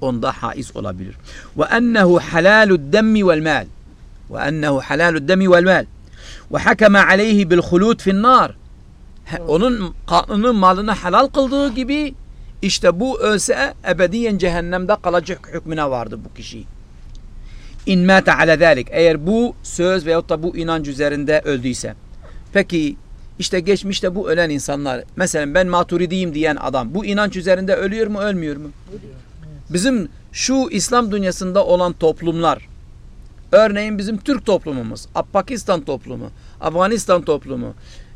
onda haiz olabilir. Ve ennehu halalud demmi vel mal. Ve ennehu halalud demmi vel mal. Ve hakeme aleyhi bil hulud fin nar. Onun kanını malını helal kıldığı gibi işte bu ölse ebediyen cehennemde kalacak hükmüne vardı bu kişi. İn mâte ala zâlik. Eğer bu söz veyahut da bu inanç üzerinde öldüyse. Peki işte geçmişte bu ölen insanlar mesela ben maturidiyim diyen adam bu inanç üzerinde ölüyor mu ölmüyor mu? Bizim şu İslam dünyasında olan toplumlar örneğin bizim Türk toplumumuz, Pakistan toplumu, Afganistan toplumu,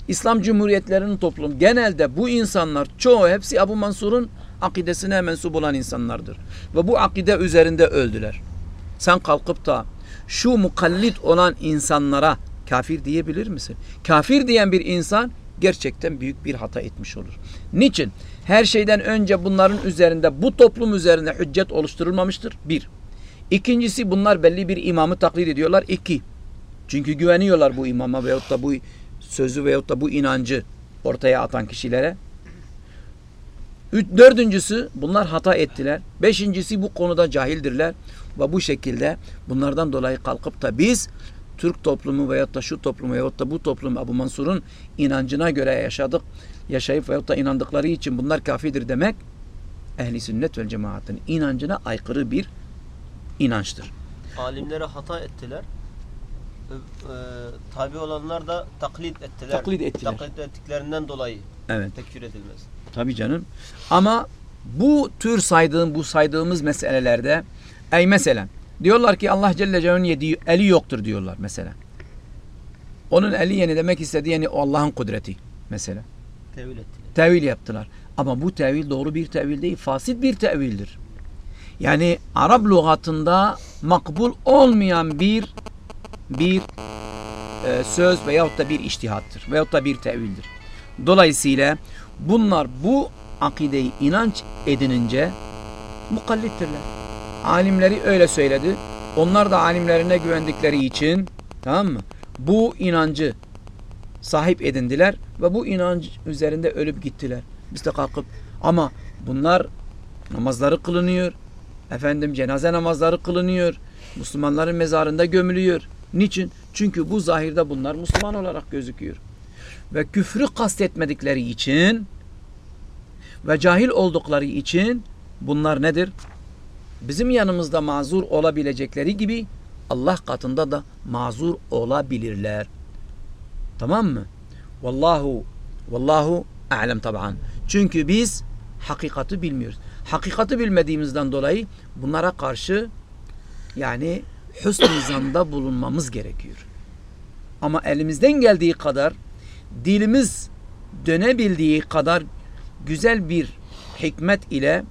İslam Cumhuriyetlerinin toplumu genelde bu insanlar çoğu hepsi Abu Mansur'un akidesine mensup olan insanlardır. Ve bu akide üzerinde öldüler. Sen kalkıp da şu mukallit olan insanlara kafir diyebilir misin? Kafir diyen bir insan gerçekten büyük bir hata etmiş olur. Niçin? Her şeyden önce bunların üzerinde bu toplum üzerinde hüccet oluşturulmamıştır. Bir. İkincisi bunlar belli bir imamı taklit ediyorlar. İki. Çünkü güveniyorlar bu imama veyahut da bu sözü veyahut da bu inancı ortaya atan kişilere. Üç, dördüncüsü bunlar hata ettiler. Beşincisi bu konuda cahildirler. Ve bu şekilde bunlardan dolayı kalkıp da biz Türk toplumu veyahut da şu toplumu veyahut da bu toplum Abu Mansur'un inancına göre yaşadık. Yaşayıp veyahut da inandıkları için bunlar kafirdir demek ehli sünnet vel cemaatın inancına aykırı bir inançtır. Alimlere hata ettiler. E, tabi olanlar da taklit ettiler. Taklit ettiler. Taklit ettiklerinden dolayı Evet. tekfir edilmez. Tabii canım. Ama bu tür saydığım, bu saydığımız meselelerde ey mesela diyorlar ki Allah Celle Celaluhu'nun yediği eli yoktur diyorlar mesela. Onun eli yeni demek istediği yani o Allah'ın kudreti mesela. Tevil ettiler. Tevil yaptılar. Ama bu tevil doğru bir tevil değil, fasit bir tevildir. Yani Arap lügatında makbul olmayan bir bir e, söz veyahut da bir iştihattır veyahut da bir tevildir. Dolayısıyla bunlar bu akideyi inanç edinince mukallittirler. Alimleri öyle söyledi. Onlar da alimlerine güvendikleri için tamam mı? Bu inancı sahip edindiler ve bu inanç üzerinde ölüp gittiler. Biz de kalkıp ama bunlar namazları kılınıyor. Efendim cenaze namazları kılınıyor. Müslümanların mezarında gömülüyor. Niçin? Çünkü bu zahirde bunlar Müslüman olarak gözüküyor. Ve küfrü kastetmedikleri için ve cahil oldukları için bunlar nedir? Bizim yanımızda mazur olabilecekleri gibi Allah katında da mazur olabilirler. Tamam mı? Vallahu vallahu a'lem taban. Çünkü biz hakikati bilmiyoruz. Hakikati bilmediğimizden dolayı bunlara karşı yani hüsn-i zanda bulunmamız gerekiyor. Ama elimizden geldiği kadar dilimiz dönebildiği kadar güzel bir hikmet ile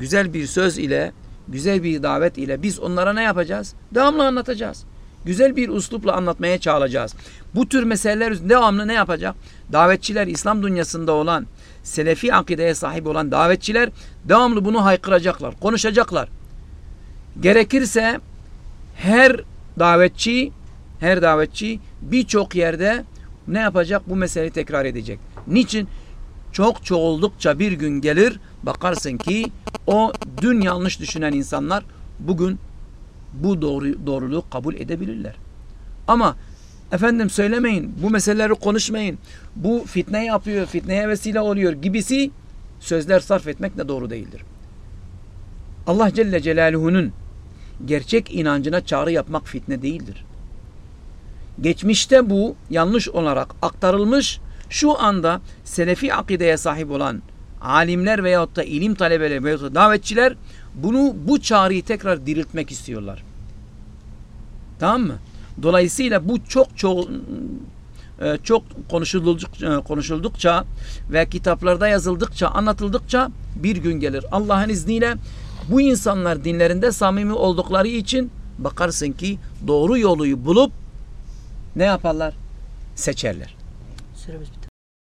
güzel bir söz ile güzel bir davet ile biz onlara ne yapacağız? Devamlı anlatacağız. Güzel bir uslupla anlatmaya çağıracağız. Bu tür meseleler devamlı ne yapacak? Davetçiler İslam dünyasında olan Selefi akideye sahip olan davetçiler devamlı bunu haykıracaklar, konuşacaklar. Gerekirse her davetçi her davetçi birçok yerde ne yapacak? Bu meseleyi tekrar edecek. Niçin? Çok çoğuldukça bir gün gelir bakarsın ki o dün yanlış düşünen insanlar bugün bu doğru, doğruluğu kabul edebilirler. Ama efendim söylemeyin, bu meseleleri konuşmayın, bu fitne yapıyor, fitneye vesile oluyor gibisi sözler sarf etmek de doğru değildir. Allah Celle Celaluhu'nun gerçek inancına çağrı yapmak fitne değildir. Geçmişte bu yanlış olarak aktarılmış, şu anda selefi akideye sahip olan alimler veyahut da ilim talebeleri veyahut da davetçiler bunu bu çağrıyı tekrar diriltmek istiyorlar. Tamam mı? Dolayısıyla bu çok çok çok konuşuldukça, konuşuldukça ve kitaplarda yazıldıkça, anlatıldıkça bir gün gelir. Allah'ın izniyle bu insanlar dinlerinde samimi oldukları için bakarsın ki doğru yoluyu bulup ne yaparlar? Seçerler. Süremiz bitti.